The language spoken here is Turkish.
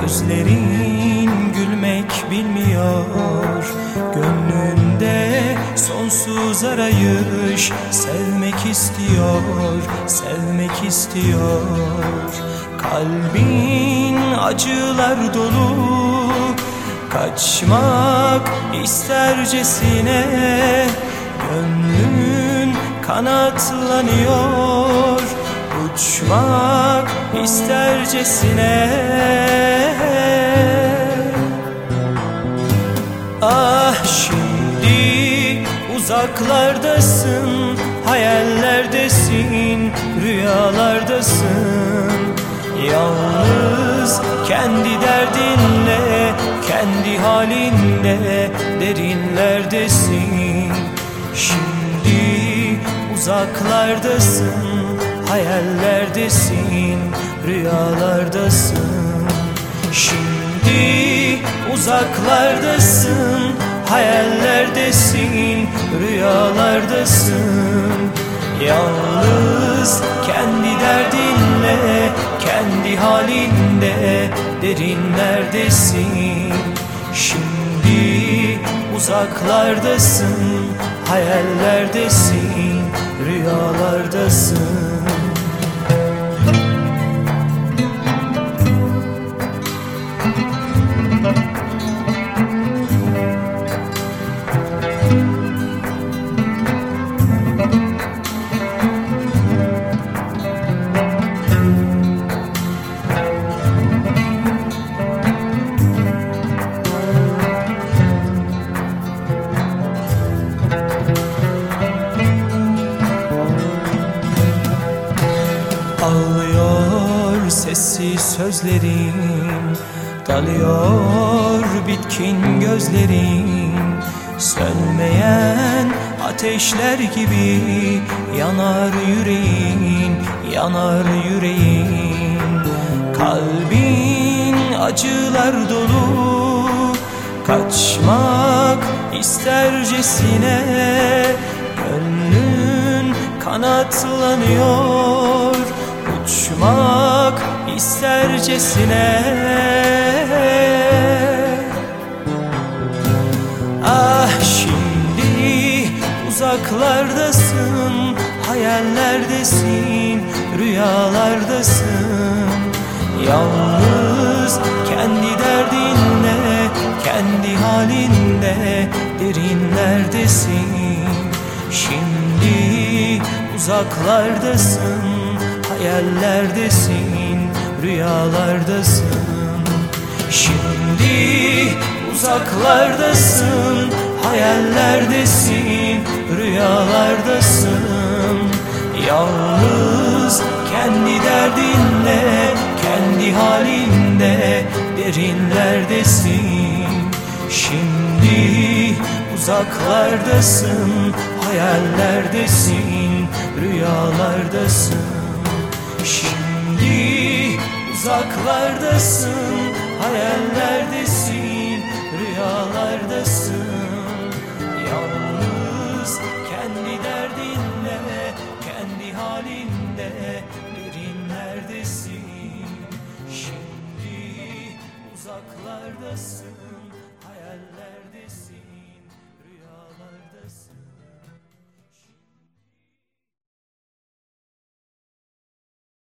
Gözlerin gülmek bilmiyor. Gönlünde sonsuz arayış Sevmek istiyor, sevmek istiyor. Kalbin acılar dolu Kaçmak istercesine Gönlün kanatlanıyor. Uçmak istercesine uzaklardasın Hayallerdesin, rüyalardasın. Yalnız kendi derdinle, kendi halinde derinlerdesin. Şimdi uzaklardasın, hayallerdesin, rüyalardasın. Şimdi uzaklardasın, hayallerdesin, rüyalardasın. Yalnız kendi derdinle, kendi halinde derinlerdesin Şimdi uzaklardasın, hayallerdesin, rüyalardasın Ağlıyor sessiz sözlerin Dalıyor bitkin gözlerin Sönmeyen ateşler gibi Yanar yüreğin, yanar yüreğin Kalbin acılar dolu Kaçmak istercesine Gönlün kanatlanıyor. Uçmak istercesine. Ah şimdi uzaklardasın Hayallerdesin, rüyalardasın. Yalnız kendi derdinle, kendi halinde derinlerdesin. Şimdi uzaklardasın, hayallerdesin, rüyalardasın. Şimdi uzaklardasın, hayallerdesin, rüyalardasın. Yalnız kendi derdinle, kendi halinde derinlerdesin. Şimdi uzaklardasın, hayallerdesin, rüyalardasın. Şimdi uzaklardasın, hayallerdesin, rüyalardasın